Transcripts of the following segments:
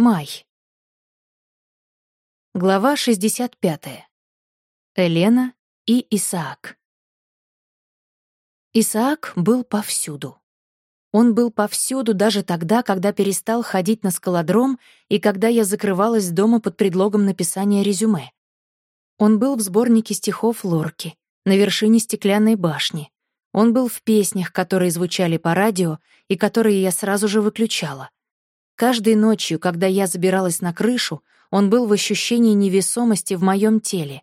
Май. Глава 65. Элена и Исаак. Исаак был повсюду. Он был повсюду даже тогда, когда перестал ходить на скалодром и когда я закрывалась дома под предлогом написания резюме. Он был в сборнике стихов Лорки, на вершине стеклянной башни. Он был в песнях, которые звучали по радио и которые я сразу же выключала — Каждой ночью, когда я забиралась на крышу, он был в ощущении невесомости в моем теле.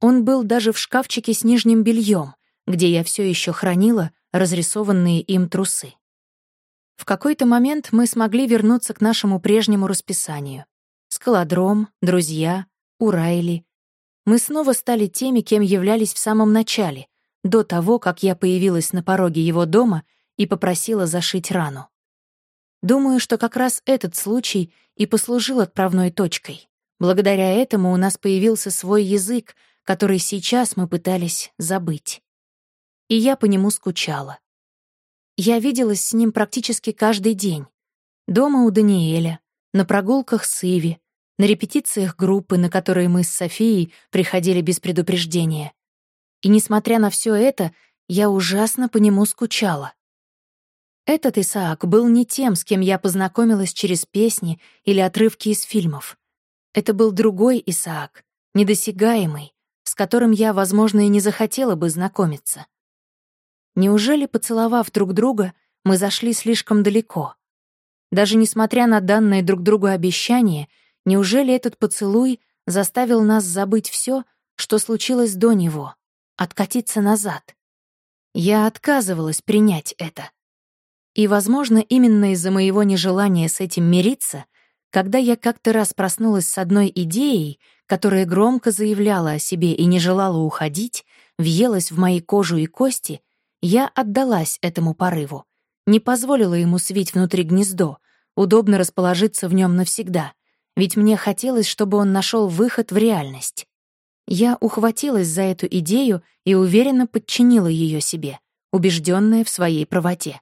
Он был даже в шкафчике с нижним бельем, где я все еще хранила разрисованные им трусы. В какой-то момент мы смогли вернуться к нашему прежнему расписанию. Скалодром, друзья, Урайли. Мы снова стали теми, кем являлись в самом начале, до того, как я появилась на пороге его дома и попросила зашить рану. Думаю, что как раз этот случай и послужил отправной точкой. Благодаря этому у нас появился свой язык, который сейчас мы пытались забыть. И я по нему скучала. Я виделась с ним практически каждый день. Дома у Даниэля, на прогулках с Иви, на репетициях группы, на которые мы с Софией приходили без предупреждения. И несмотря на все это, я ужасно по нему скучала. Этот Исаак был не тем, с кем я познакомилась через песни или отрывки из фильмов. Это был другой Исаак, недосягаемый, с которым я, возможно, и не захотела бы знакомиться. Неужели, поцеловав друг друга, мы зашли слишком далеко? Даже несмотря на данное друг другу обещание, неужели этот поцелуй заставил нас забыть все, что случилось до него, откатиться назад? Я отказывалась принять это. И, возможно, именно из-за моего нежелания с этим мириться, когда я как-то раз проснулась с одной идеей, которая громко заявляла о себе и не желала уходить, въелась в мои кожу и кости, я отдалась этому порыву, не позволила ему свить внутри гнездо, удобно расположиться в нем навсегда, ведь мне хотелось, чтобы он нашел выход в реальность. Я ухватилась за эту идею и уверенно подчинила ее себе, убежденная в своей правоте.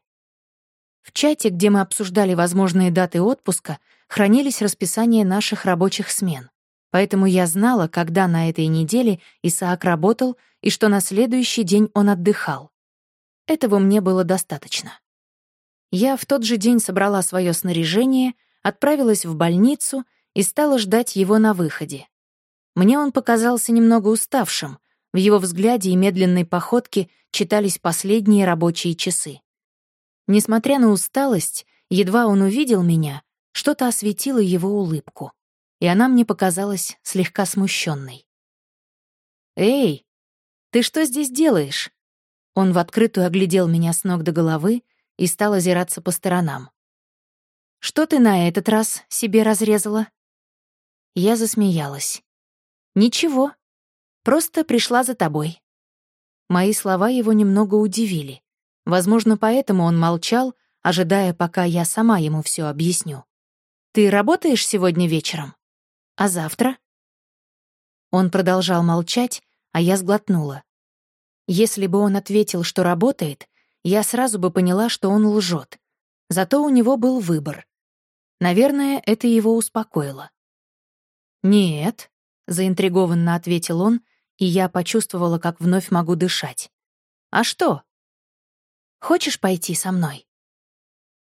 В чате, где мы обсуждали возможные даты отпуска, хранились расписания наших рабочих смен. Поэтому я знала, когда на этой неделе Исаак работал и что на следующий день он отдыхал. Этого мне было достаточно. Я в тот же день собрала свое снаряжение, отправилась в больницу и стала ждать его на выходе. Мне он показался немного уставшим, в его взгляде и медленной походке читались последние рабочие часы. Несмотря на усталость, едва он увидел меня, что-то осветило его улыбку, и она мне показалась слегка смущенной. «Эй, ты что здесь делаешь?» Он в открытую оглядел меня с ног до головы и стал озираться по сторонам. «Что ты на этот раз себе разрезала?» Я засмеялась. «Ничего, просто пришла за тобой». Мои слова его немного удивили. Возможно, поэтому он молчал, ожидая, пока я сама ему все объясню. «Ты работаешь сегодня вечером? А завтра?» Он продолжал молчать, а я сглотнула. Если бы он ответил, что работает, я сразу бы поняла, что он лжет. Зато у него был выбор. Наверное, это его успокоило. «Нет», — заинтригованно ответил он, и я почувствовала, как вновь могу дышать. «А что?» Хочешь пойти со мной?»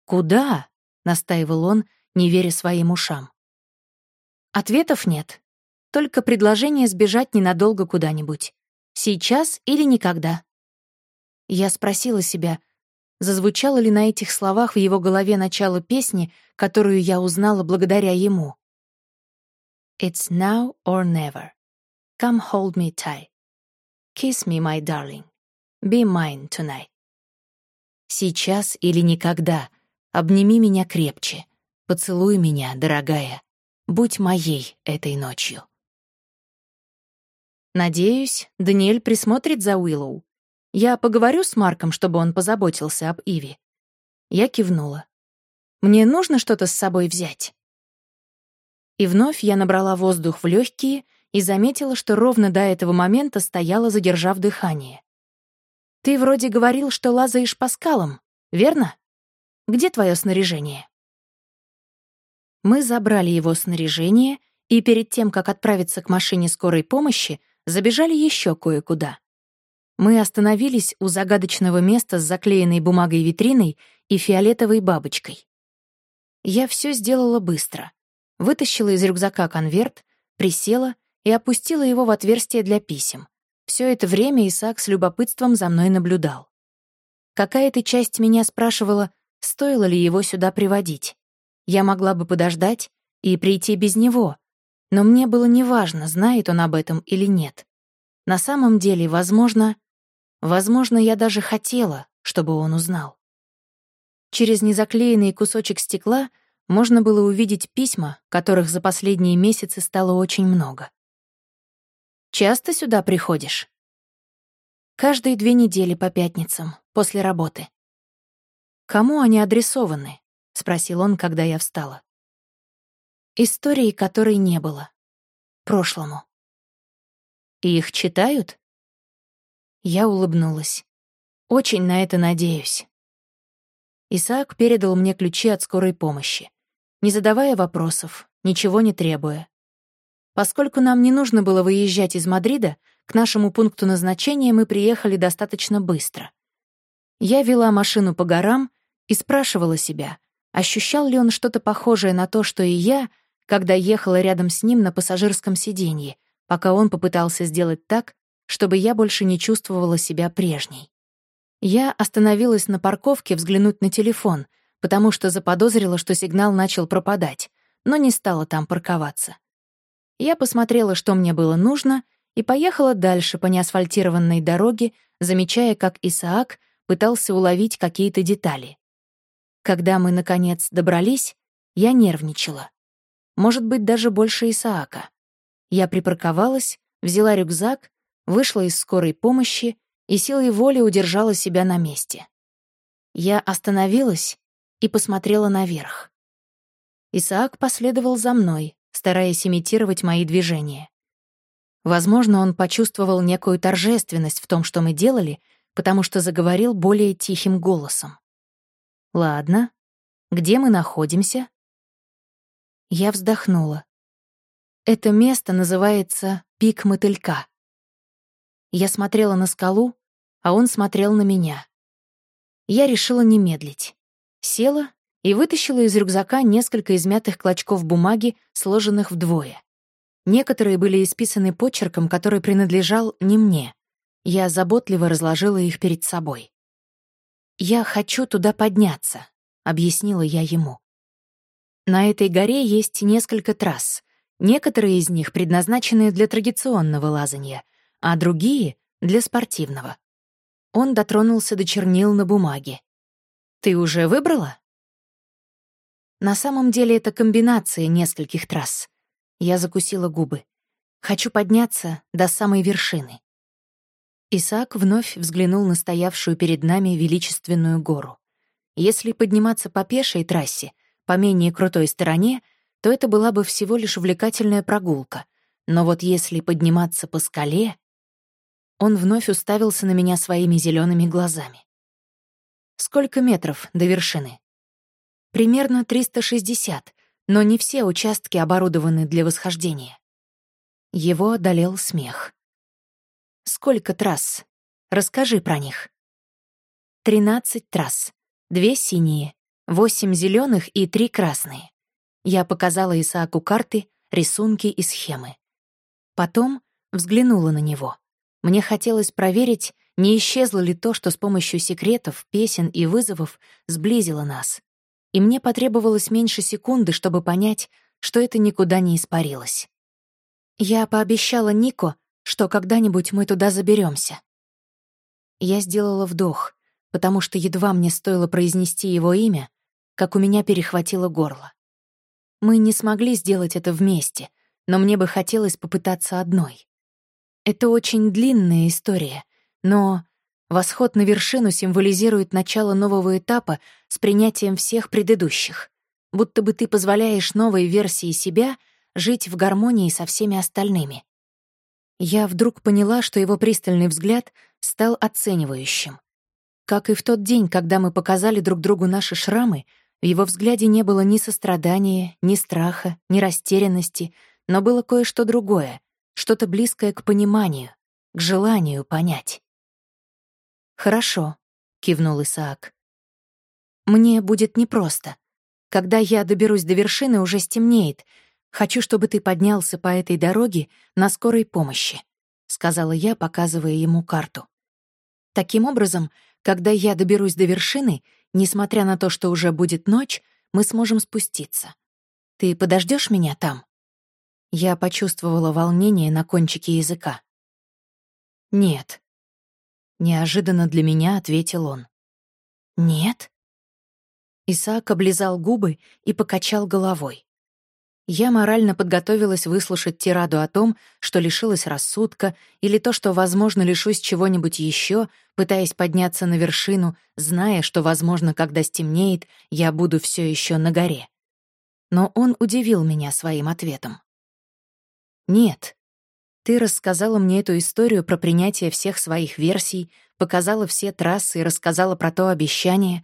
«Куда?» — настаивал он, не веря своим ушам. Ответов нет. Только предложение сбежать ненадолго куда-нибудь. Сейчас или никогда. Я спросила себя, зазвучало ли на этих словах в его голове начало песни, которую я узнала благодаря ему. It's now or never. Come hold me tight. Kiss me, my darling. Be mine tonight. Сейчас или никогда. Обними меня крепче. Поцелуй меня, дорогая. Будь моей этой ночью. Надеюсь, Даниэль присмотрит за Уиллоу. Я поговорю с Марком, чтобы он позаботился об Иви. Я кивнула. Мне нужно что-то с собой взять. И вновь я набрала воздух в легкие и заметила, что ровно до этого момента стояла, задержав дыхание. Ты вроде говорил, что лазаешь по скалам, верно? Где твое снаряжение? Мы забрали его снаряжение и перед тем, как отправиться к машине скорой помощи, забежали еще кое-куда. Мы остановились у загадочного места с заклеенной бумагой витриной и фиолетовой бабочкой. Я все сделала быстро. Вытащила из рюкзака конверт, присела и опустила его в отверстие для писем. Все это время Исаак с любопытством за мной наблюдал. Какая-то часть меня спрашивала, стоило ли его сюда приводить. Я могла бы подождать и прийти без него, но мне было неважно, знает он об этом или нет. На самом деле, возможно, возможно, я даже хотела, чтобы он узнал. Через незаклеенный кусочек стекла можно было увидеть письма, которых за последние месяцы стало очень много. «Часто сюда приходишь?» «Каждые две недели по пятницам, после работы». «Кому они адресованы?» — спросил он, когда я встала. Истории, которой не было. Прошлому. И их читают? Я улыбнулась. Очень на это надеюсь. Исаак передал мне ключи от скорой помощи, не задавая вопросов, ничего не требуя. Поскольку нам не нужно было выезжать из Мадрида, к нашему пункту назначения мы приехали достаточно быстро. Я вела машину по горам и спрашивала себя, ощущал ли он что-то похожее на то, что и я — когда ехала рядом с ним на пассажирском сиденье, пока он попытался сделать так, чтобы я больше не чувствовала себя прежней. Я остановилась на парковке взглянуть на телефон, потому что заподозрила, что сигнал начал пропадать, но не стала там парковаться. Я посмотрела, что мне было нужно, и поехала дальше по неасфальтированной дороге, замечая, как Исаак пытался уловить какие-то детали. Когда мы, наконец, добрались, я нервничала может быть, даже больше Исаака. Я припарковалась, взяла рюкзак, вышла из скорой помощи и силой воли удержала себя на месте. Я остановилась и посмотрела наверх. Исаак последовал за мной, стараясь имитировать мои движения. Возможно, он почувствовал некую торжественность в том, что мы делали, потому что заговорил более тихим голосом. «Ладно, где мы находимся?» Я вздохнула. Это место называется «Пик мотылька». Я смотрела на скалу, а он смотрел на меня. Я решила не медлить. Села и вытащила из рюкзака несколько измятых клочков бумаги, сложенных вдвое. Некоторые были исписаны почерком, который принадлежал не мне. Я заботливо разложила их перед собой. «Я хочу туда подняться», — объяснила я ему. На этой горе есть несколько трасс. Некоторые из них предназначены для традиционного лазания, а другие — для спортивного. Он дотронулся до чернил на бумаге. «Ты уже выбрала?» На самом деле это комбинация нескольких трасс. Я закусила губы. Хочу подняться до самой вершины. Исаак вновь взглянул на стоявшую перед нами величественную гору. Если подниматься по пешей трассе — по менее крутой стороне, то это была бы всего лишь увлекательная прогулка. Но вот если подниматься по скале... Он вновь уставился на меня своими зелеными глазами. Сколько метров до вершины? Примерно 360, но не все участки оборудованы для восхождения. Его одолел смех. Сколько трасс? Расскажи про них. Тринадцать трасс. Две синие, Восемь зеленых и три красные. Я показала Исааку карты, рисунки и схемы. Потом взглянула на него. Мне хотелось проверить, не исчезло ли то, что с помощью секретов, песен и вызовов сблизило нас. И мне потребовалось меньше секунды, чтобы понять, что это никуда не испарилось. Я пообещала Нико, что когда-нибудь мы туда заберемся. Я сделала вдох, потому что едва мне стоило произнести его имя, как у меня перехватило горло. Мы не смогли сделать это вместе, но мне бы хотелось попытаться одной. Это очень длинная история, но восход на вершину символизирует начало нового этапа с принятием всех предыдущих, будто бы ты позволяешь новой версии себя жить в гармонии со всеми остальными. Я вдруг поняла, что его пристальный взгляд стал оценивающим. Как и в тот день, когда мы показали друг другу наши шрамы, В его взгляде не было ни сострадания, ни страха, ни растерянности, но было кое-что другое, что-то близкое к пониманию, к желанию понять. «Хорошо», — кивнул Исаак. «Мне будет непросто. Когда я доберусь до вершины, уже стемнеет. Хочу, чтобы ты поднялся по этой дороге на скорой помощи», — сказала я, показывая ему карту. «Таким образом, когда я доберусь до вершины, несмотря на то, что уже будет ночь, мы сможем спуститься. Ты подождешь меня там?» Я почувствовала волнение на кончике языка. «Нет», — неожиданно для меня ответил он. «Нет?» Исаак облизал губы и покачал головой. Я морально подготовилась выслушать тираду о том, что лишилась рассудка, или то, что, возможно, лишусь чего-нибудь еще, пытаясь подняться на вершину, зная, что, возможно, когда стемнеет, я буду все еще на горе. Но он удивил меня своим ответом. «Нет. Ты рассказала мне эту историю про принятие всех своих версий, показала все трассы и рассказала про то обещание.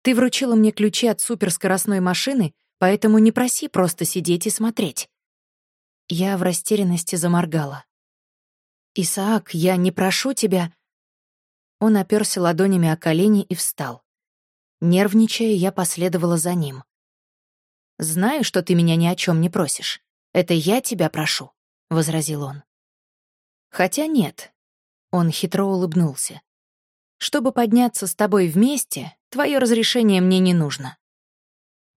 Ты вручила мне ключи от суперскоростной машины, поэтому не проси просто сидеть и смотреть». Я в растерянности заморгала. «Исаак, я не прошу тебя...» Он оперся ладонями о колени и встал. Нервничая, я последовала за ним. «Знаю, что ты меня ни о чем не просишь. Это я тебя прошу. — возразил он. «Хотя нет». Он хитро улыбнулся. «Чтобы подняться с тобой вместе, твое разрешение мне не нужно.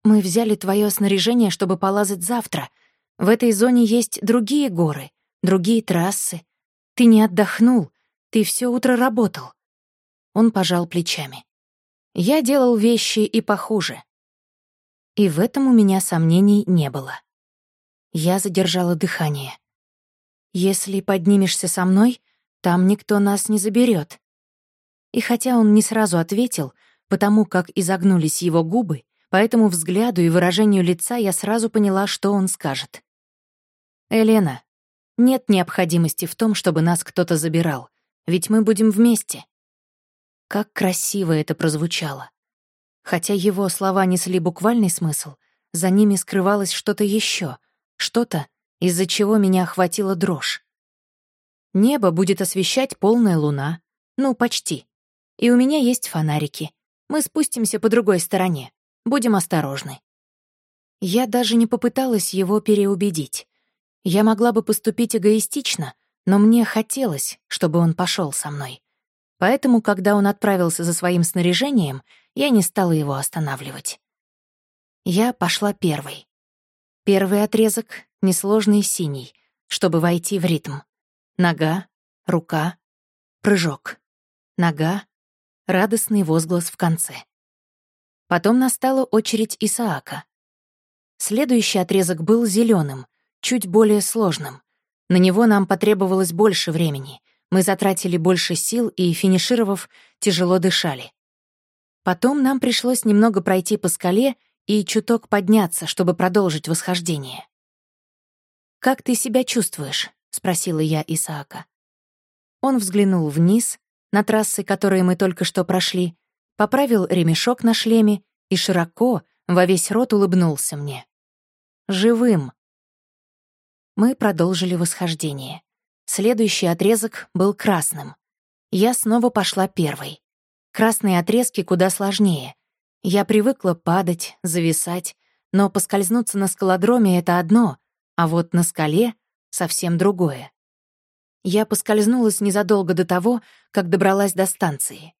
Мы взяли твое снаряжение, чтобы полазать завтра. В этой зоне есть другие горы, другие трассы. Ты не отдохнул, ты все утро работал». Он пожал плечами. «Я делал вещи и похуже». И в этом у меня сомнений не было. Я задержала дыхание. Если поднимешься со мной, там никто нас не заберет. И хотя он не сразу ответил, потому как изогнулись его губы, по этому взгляду и выражению лица я сразу поняла, что он скажет. «Елена, нет необходимости в том, чтобы нас кто-то забирал, ведь мы будем вместе». Как красиво это прозвучало. Хотя его слова несли буквальный смысл, за ними скрывалось что-то еще, что-то, из-за чего меня охватила дрожь. Небо будет освещать полная луна. Ну, почти. И у меня есть фонарики. Мы спустимся по другой стороне. Будем осторожны. Я даже не попыталась его переубедить. Я могла бы поступить эгоистично, но мне хотелось, чтобы он пошел со мной. Поэтому, когда он отправился за своим снаряжением, я не стала его останавливать. Я пошла первой. Первый отрезок — несложный синий, чтобы войти в ритм. Нога, рука, прыжок. Нога, радостный возглас в конце. Потом настала очередь Исаака. Следующий отрезок был зеленым, чуть более сложным. На него нам потребовалось больше времени. Мы затратили больше сил и, финишировав, тяжело дышали. Потом нам пришлось немного пройти по скале и чуток подняться, чтобы продолжить восхождение. «Как ты себя чувствуешь?» — спросила я Исаака. Он взглянул вниз, на трассы, которые мы только что прошли, поправил ремешок на шлеме и широко, во весь рот улыбнулся мне. «Живым!» Мы продолжили восхождение. Следующий отрезок был красным. Я снова пошла первой. Красные отрезки куда сложнее. Я привыкла падать, зависать, но поскользнуться на скалодроме — это одно, а вот на скале — совсем другое. Я поскользнулась незадолго до того, как добралась до станции.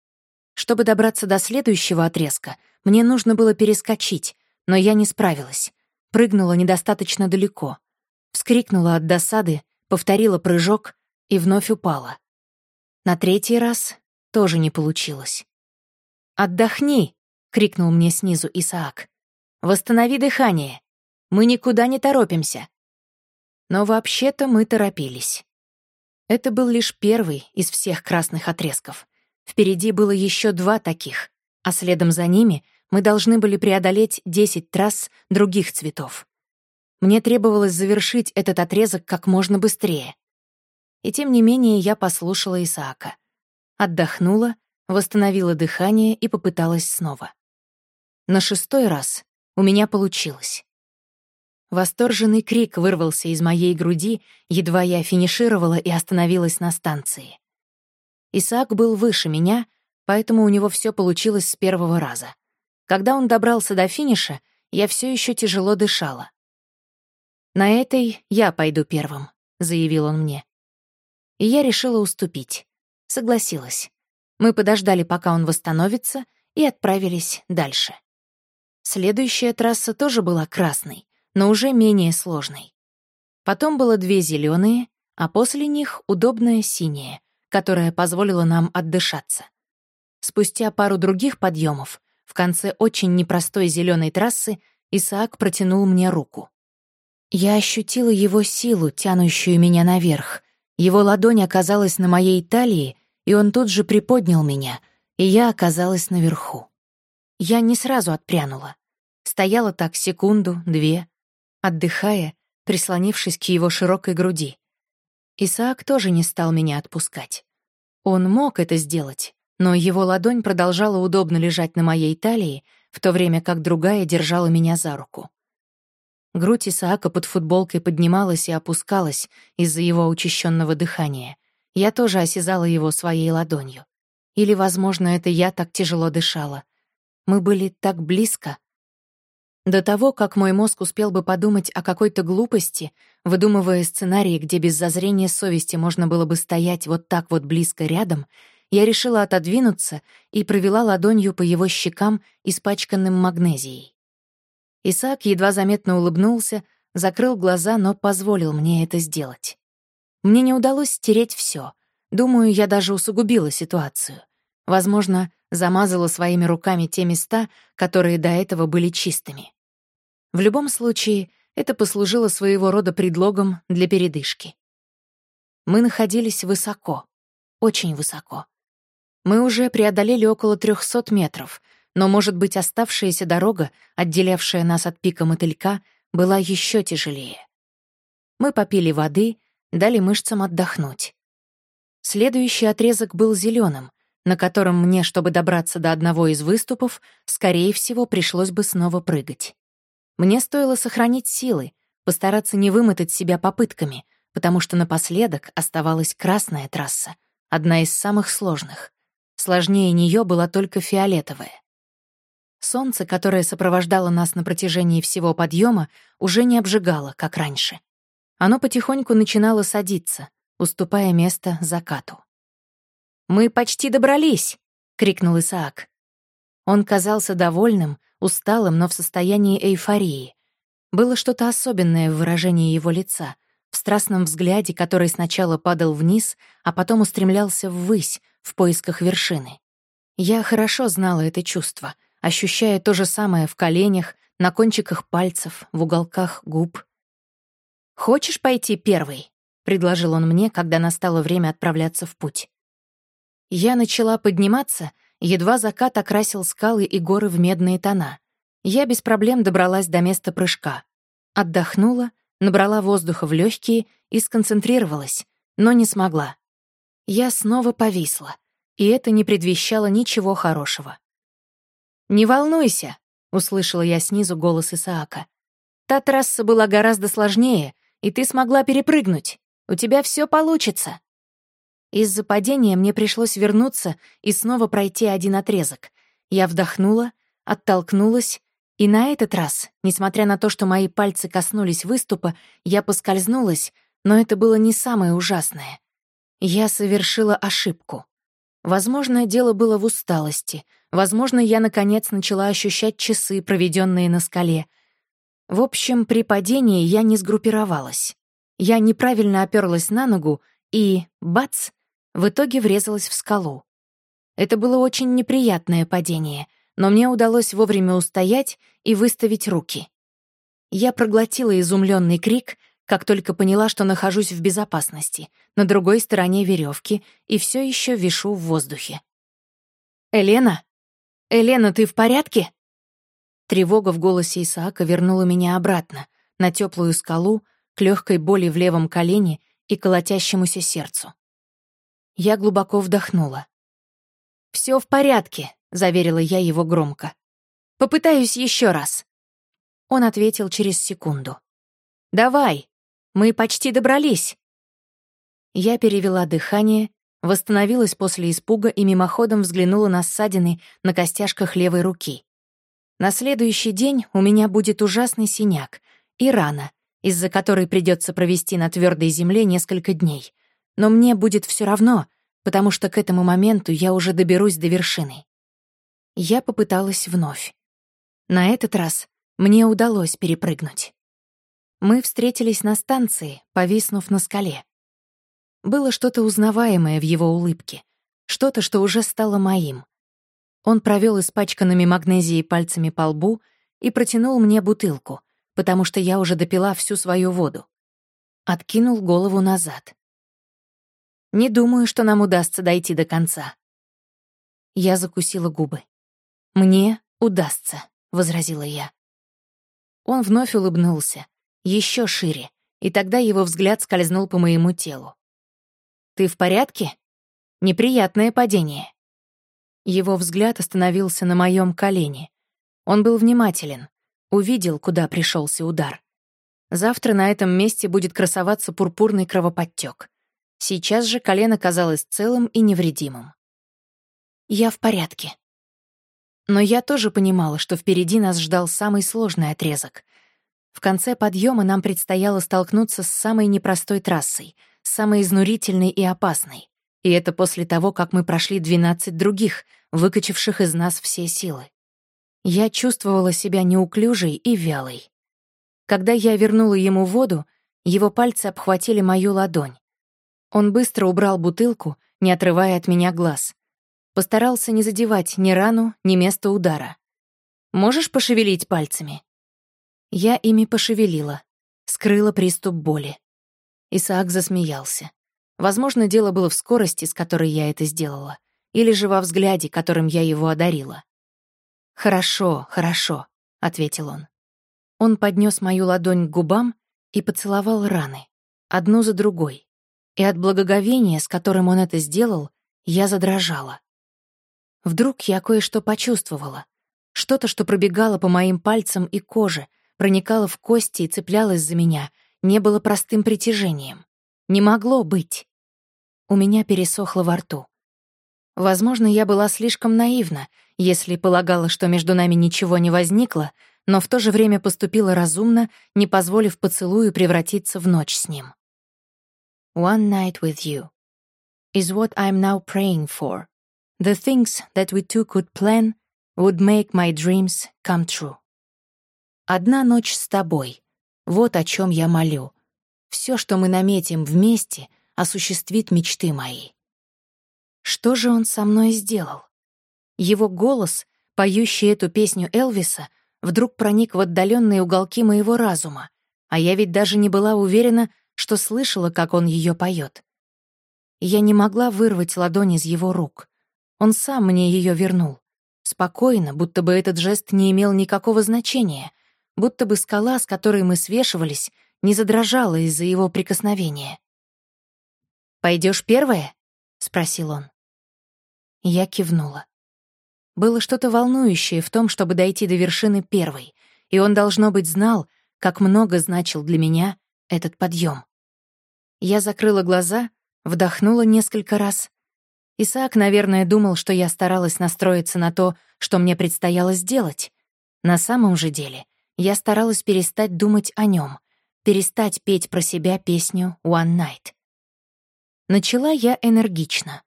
Чтобы добраться до следующего отрезка, мне нужно было перескочить, но я не справилась. Прыгнула недостаточно далеко. Вскрикнула от досады, повторила прыжок и вновь упала. На третий раз тоже не получилось. «Отдохни!» — крикнул мне снизу Исаак. «Восстанови дыхание. Мы никуда не торопимся». Но вообще-то мы торопились. Это был лишь первый из всех красных отрезков. Впереди было еще два таких, а следом за ними мы должны были преодолеть 10 трасс других цветов. Мне требовалось завершить этот отрезок как можно быстрее. И тем не менее я послушала Исаака. Отдохнула, восстановила дыхание и попыталась снова. На шестой раз у меня получилось. Восторженный крик вырвался из моей груди, едва я финишировала и остановилась на станции. Исаак был выше меня, поэтому у него все получилось с первого раза. Когда он добрался до финиша, я все еще тяжело дышала. «На этой я пойду первым», — заявил он мне. И я решила уступить. Согласилась. Мы подождали, пока он восстановится, и отправились дальше. Следующая трасса тоже была красной, но уже менее сложной. Потом было две зеленые, а после них удобная синяя, которая позволила нам отдышаться. Спустя пару других подъемов, в конце очень непростой зеленой трассы, Исаак протянул мне руку. Я ощутила его силу, тянущую меня наверх. Его ладонь оказалась на моей талии, и он тут же приподнял меня, и я оказалась наверху. Я не сразу отпрянула. Стояла так секунду, две, отдыхая, прислонившись к его широкой груди. Исаак тоже не стал меня отпускать. Он мог это сделать, но его ладонь продолжала удобно лежать на моей талии, в то время как другая держала меня за руку. Грудь Исаака под футболкой поднималась и опускалась из-за его учащенного дыхания. Я тоже осязала его своей ладонью. Или, возможно, это я так тяжело дышала. Мы были так близко. До того, как мой мозг успел бы подумать о какой-то глупости, выдумывая сценарии, где без зазрения совести можно было бы стоять вот так вот близко рядом, я решила отодвинуться и провела ладонью по его щекам, испачканным магнезией. Исаак едва заметно улыбнулся, закрыл глаза, но позволил мне это сделать. Мне не удалось стереть все. Думаю, я даже усугубила ситуацию. Возможно, замазала своими руками те места, которые до этого были чистыми. В любом случае, это послужило своего рода предлогом для передышки. Мы находились высоко, очень высоко. Мы уже преодолели около 300 метров, но, может быть, оставшаяся дорога, отделявшая нас от пика мотылька, была еще тяжелее. Мы попили воды, дали мышцам отдохнуть. Следующий отрезок был зеленым, на котором мне, чтобы добраться до одного из выступов, скорее всего, пришлось бы снова прыгать. Мне стоило сохранить силы, постараться не вымотать себя попытками, потому что напоследок оставалась красная трасса, одна из самых сложных. Сложнее нее была только фиолетовая. Солнце, которое сопровождало нас на протяжении всего подъема, уже не обжигало, как раньше. Оно потихоньку начинало садиться, уступая место закату. «Мы почти добрались!» — крикнул Исаак. Он казался довольным, усталым, но в состоянии эйфории. Было что-то особенное в выражении его лица, в страстном взгляде, который сначала падал вниз, а потом устремлялся ввысь, в поисках вершины. Я хорошо знала это чувство — ощущая то же самое в коленях, на кончиках пальцев, в уголках губ. «Хочешь пойти первый?» — предложил он мне, когда настало время отправляться в путь. Я начала подниматься, едва закат окрасил скалы и горы в медные тона. Я без проблем добралась до места прыжка. Отдохнула, набрала воздуха в легкие и сконцентрировалась, но не смогла. Я снова повисла, и это не предвещало ничего хорошего. «Не волнуйся», — услышала я снизу голос Исаака. «Та трасса была гораздо сложнее, и ты смогла перепрыгнуть. У тебя все получится». Из-за падения мне пришлось вернуться и снова пройти один отрезок. Я вдохнула, оттолкнулась, и на этот раз, несмотря на то, что мои пальцы коснулись выступа, я поскользнулась, но это было не самое ужасное. Я совершила ошибку. Возможно, дело было в усталости — Возможно, я, наконец, начала ощущать часы, проведенные на скале. В общем, при падении я не сгруппировалась. Я неправильно оперлась на ногу и, бац, в итоге врезалась в скалу. Это было очень неприятное падение, но мне удалось вовремя устоять и выставить руки. Я проглотила изумленный крик, как только поняла, что нахожусь в безопасности, на другой стороне веревки и все еще вишу в воздухе. «Элена?» «Элена, ты в порядке?» Тревога в голосе Исаака вернула меня обратно, на теплую скалу, к легкой боли в левом колене и колотящемуся сердцу. Я глубоко вдохнула. «Все в порядке», — заверила я его громко. Попытаюсь еще раз». Он ответил через секунду. «Давай, мы почти добрались». Я перевела дыхание, восстановилась после испуга и мимоходом взглянула на ссадины на костяшках левой руки. На следующий день у меня будет ужасный синяк и рана, из-за которой придется провести на твердой земле несколько дней. Но мне будет все равно, потому что к этому моменту я уже доберусь до вершины. Я попыталась вновь. На этот раз мне удалось перепрыгнуть. Мы встретились на станции, повиснув на скале. Было что-то узнаваемое в его улыбке, что-то, что уже стало моим. Он провел испачканными магнезией пальцами по лбу и протянул мне бутылку, потому что я уже допила всю свою воду. Откинул голову назад. «Не думаю, что нам удастся дойти до конца». Я закусила губы. «Мне удастся», — возразила я. Он вновь улыбнулся, еще шире, и тогда его взгляд скользнул по моему телу. «Ты в порядке? Неприятное падение». Его взгляд остановился на моем колене. Он был внимателен, увидел, куда пришелся удар. Завтра на этом месте будет красоваться пурпурный кровоподтек. Сейчас же колено казалось целым и невредимым. «Я в порядке». Но я тоже понимала, что впереди нас ждал самый сложный отрезок — в конце подъема нам предстояло столкнуться с самой непростой трассой, самой изнурительной и опасной. И это после того, как мы прошли 12 других, выкачавших из нас все силы. Я чувствовала себя неуклюжей и вялой. Когда я вернула ему воду, его пальцы обхватили мою ладонь. Он быстро убрал бутылку, не отрывая от меня глаз. Постарался не задевать ни рану, ни место удара. «Можешь пошевелить пальцами?» Я ими пошевелила, скрыла приступ боли. Исаак засмеялся. Возможно, дело было в скорости, с которой я это сделала, или же во взгляде, которым я его одарила. «Хорошо, хорошо», — ответил он. Он поднес мою ладонь к губам и поцеловал раны, одну за другой. И от благоговения, с которым он это сделал, я задрожала. Вдруг я кое-что почувствовала. Что-то, что пробегало по моим пальцам и коже, проникало в кости и цеплялось за меня, не было простым притяжением. Не могло быть. У меня пересохло во рту. Возможно, я была слишком наивна, если полагала, что между нами ничего не возникло, но в то же время поступила разумно, не позволив поцелую превратиться в ночь с ним. One night with you is what I'm now praying for. The things that we two could plan would make my dreams come true. Одна ночь с тобой. Вот о чем я молю. Все, что мы наметим вместе, осуществит мечты мои. Что же он со мной сделал? Его голос, поющий эту песню Элвиса, вдруг проник в отдаленные уголки моего разума, а я ведь даже не была уверена, что слышала, как он ее поет. Я не могла вырвать ладонь из его рук. Он сам мне ее вернул. Спокойно, будто бы этот жест не имел никакого значения, будто бы скала, с которой мы свешивались, не задрожала из-за его прикосновения. Пойдешь первая?» — спросил он. Я кивнула. Было что-то волнующее в том, чтобы дойти до вершины первой, и он, должно быть, знал, как много значил для меня этот подъем. Я закрыла глаза, вдохнула несколько раз. Исаак, наверное, думал, что я старалась настроиться на то, что мне предстояло сделать. На самом же деле я старалась перестать думать о нем, перестать петь про себя песню «One Night». Начала я энергично.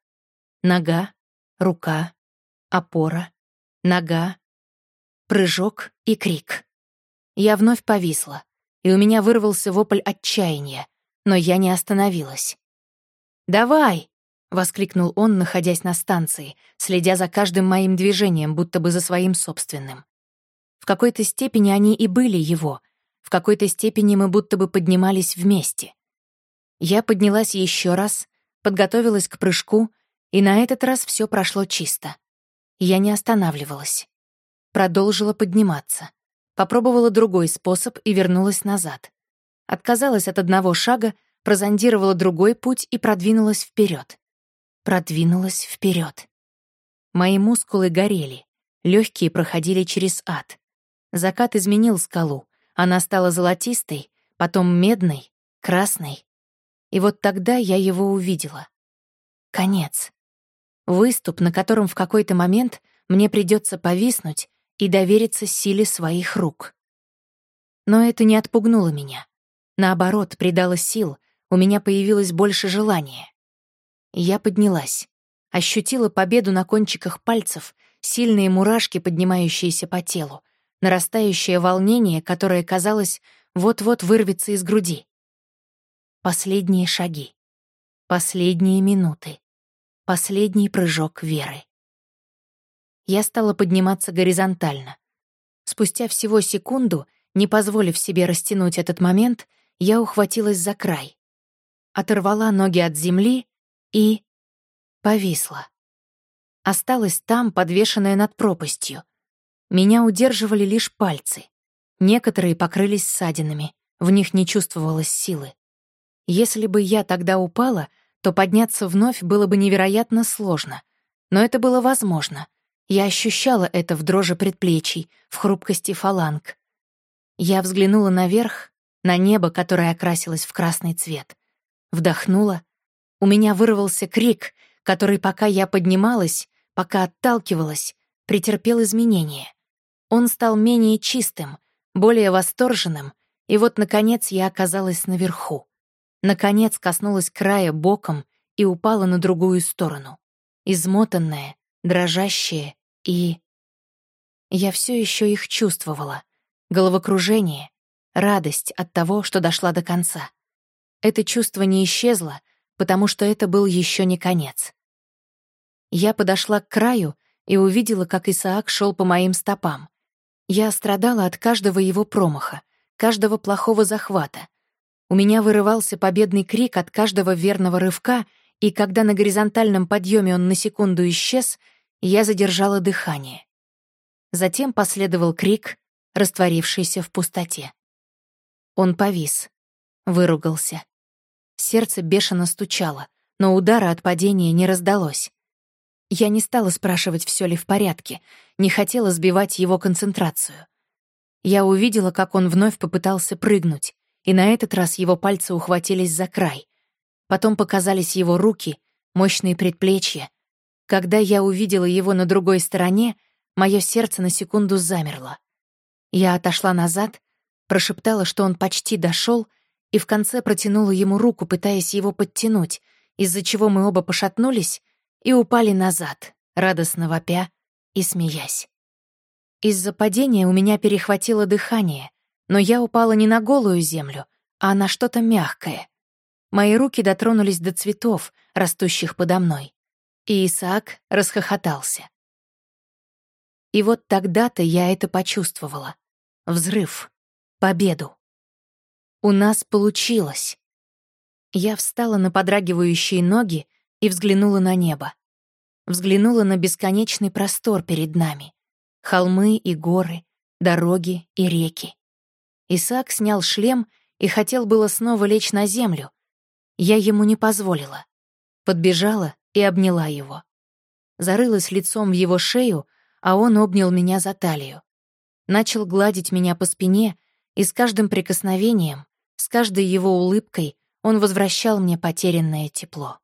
Нога, рука, опора, нога, прыжок и крик. Я вновь повисла, и у меня вырвался вопль отчаяния, но я не остановилась. «Давай!» — воскликнул он, находясь на станции, следя за каждым моим движением, будто бы за своим собственным. В какой-то степени они и были его. В какой-то степени мы будто бы поднимались вместе. Я поднялась еще раз, подготовилась к прыжку, и на этот раз все прошло чисто. Я не останавливалась. Продолжила подниматься. Попробовала другой способ и вернулась назад. Отказалась от одного шага, прозондировала другой путь и продвинулась вперед. Продвинулась вперед. Мои мускулы горели. Легкие проходили через ад. Закат изменил скалу. Она стала золотистой, потом медной, красной. И вот тогда я его увидела. Конец. Выступ, на котором в какой-то момент мне придется повиснуть и довериться силе своих рук. Но это не отпугнуло меня. Наоборот, придало сил, у меня появилось больше желания. Я поднялась, ощутила победу на кончиках пальцев, сильные мурашки, поднимающиеся по телу, нарастающее волнение, которое, казалось, вот-вот вырвется из груди. Последние шаги. Последние минуты. Последний прыжок веры. Я стала подниматься горизонтально. Спустя всего секунду, не позволив себе растянуть этот момент, я ухватилась за край. Оторвала ноги от земли и... повисла. Осталась там, подвешенная над пропастью. Меня удерживали лишь пальцы. Некоторые покрылись ссадинами, в них не чувствовалось силы. Если бы я тогда упала — то подняться вновь было бы невероятно сложно. Но это было возможно. Я ощущала это в дрожи предплечий, в хрупкости фаланг. Я взглянула наверх, на небо, которое окрасилось в красный цвет. Вдохнула. У меня вырвался крик, который, пока я поднималась, пока отталкивалась, претерпел изменения. Он стал менее чистым, более восторженным, и вот, наконец, я оказалась наверху. Наконец коснулась края боком и упала на другую сторону. Измотанная, дрожащая и... Я все еще их чувствовала. Головокружение, радость от того, что дошла до конца. Это чувство не исчезло, потому что это был еще не конец. Я подошла к краю и увидела, как Исаак шел по моим стопам. Я страдала от каждого его промаха, каждого плохого захвата, у меня вырывался победный крик от каждого верного рывка, и когда на горизонтальном подъеме он на секунду исчез, я задержала дыхание. Затем последовал крик, растворившийся в пустоте. Он повис, выругался. Сердце бешено стучало, но удара от падения не раздалось. Я не стала спрашивать, все ли в порядке, не хотела сбивать его концентрацию. Я увидела, как он вновь попытался прыгнуть, и на этот раз его пальцы ухватились за край. Потом показались его руки, мощные предплечья. Когда я увидела его на другой стороне, мое сердце на секунду замерло. Я отошла назад, прошептала, что он почти дошел, и в конце протянула ему руку, пытаясь его подтянуть, из-за чего мы оба пошатнулись и упали назад, радостно вопя и смеясь. Из-за падения у меня перехватило дыхание, но я упала не на голую землю, а на что-то мягкое. Мои руки дотронулись до цветов, растущих подо мной. И Исаак расхохотался. И вот тогда-то я это почувствовала. Взрыв. Победу. У нас получилось. Я встала на подрагивающие ноги и взглянула на небо. Взглянула на бесконечный простор перед нами. Холмы и горы, дороги и реки. Исаак снял шлем и хотел было снова лечь на землю. Я ему не позволила. Подбежала и обняла его. Зарылась лицом в его шею, а он обнял меня за талию. Начал гладить меня по спине, и с каждым прикосновением, с каждой его улыбкой он возвращал мне потерянное тепло.